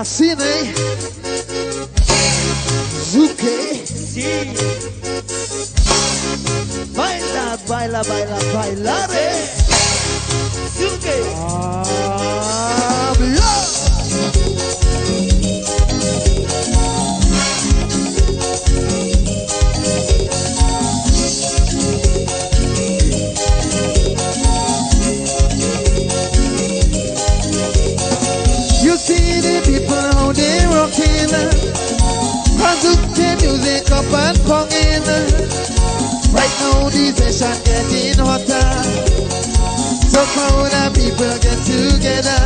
Assim, né? Zuke. Sim. Baila, baila, baila, baila, eh. Zuke. Ah, Hazuki music up and ponging Right now the session getting hotter. So crowd of people get together.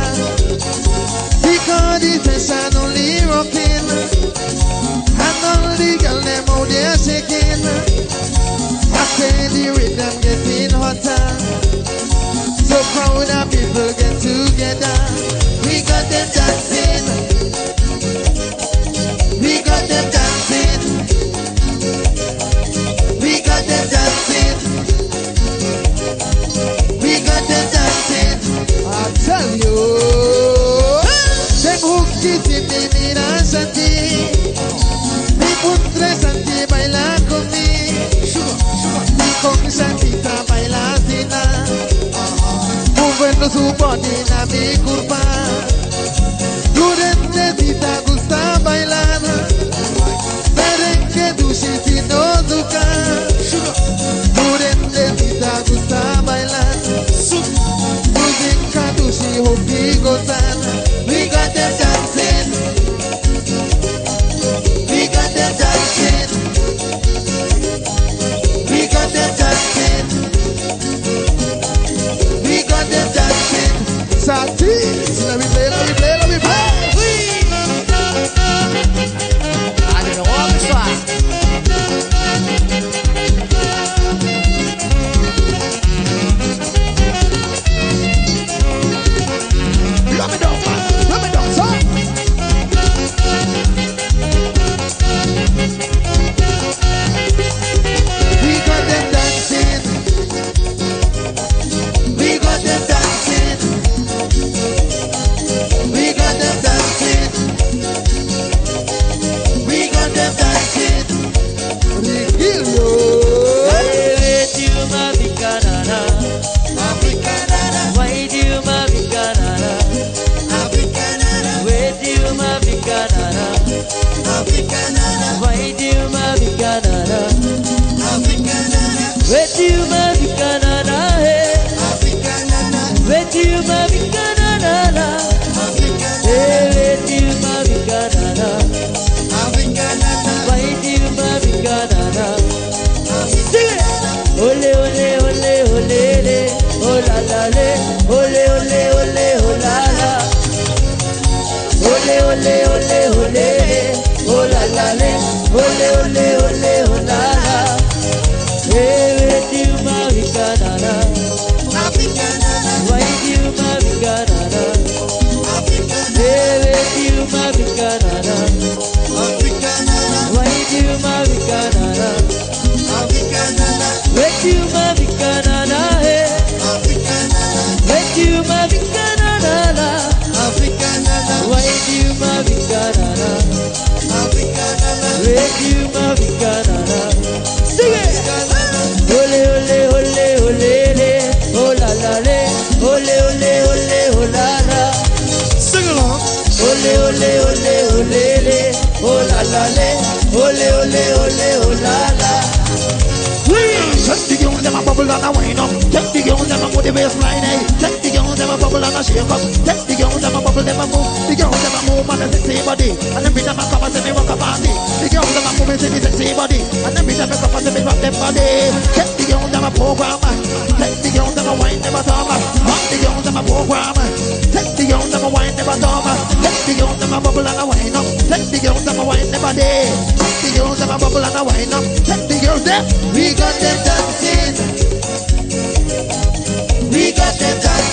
Because the session only rocking. And all the girl them out there shaking. Say the rhythm getting hotter. So crowd of people get together. We got them dancing Chichi te miras a ti Me pondrás a ti bailar conmigo Y con Santita bailas tina Moviendo su body a mi curva Durante ti te gusta bailar Merengue dulce si no duca Durante ti te gusta bailar Música dulce o bigotana We got them down வெற்றி மபிக்கனானே வெற்றி மபிக்கனானா ஏ வெற்றி மபிக்கனானா வைத்தி மபிக்கனானா ஒலே ஒலே ஒலே ஒலே ஓ லா லா லே madrugada and a wine up. Check the girls, them a move the waistline, eh. Check the girls, them a bubble and a shake up. Check the girls, them a bubble, them a move. The girls, them a move on the sexy body. And them beat them a come and say me rock a party. The girls, them a move into the sexy body. And them beat them a come and say me rock them body. Check the girls, them a program. Check the girls, them a wine, a talk. Rock the girls, them a program. Check the girls, them a wine, a talk. Check the girls, them a bubble and a wine up. Check the girls, them a wine, a day. Check the girls, them a bubble and a wine up. Check the girls, them. We got them dancing. We got them dancing.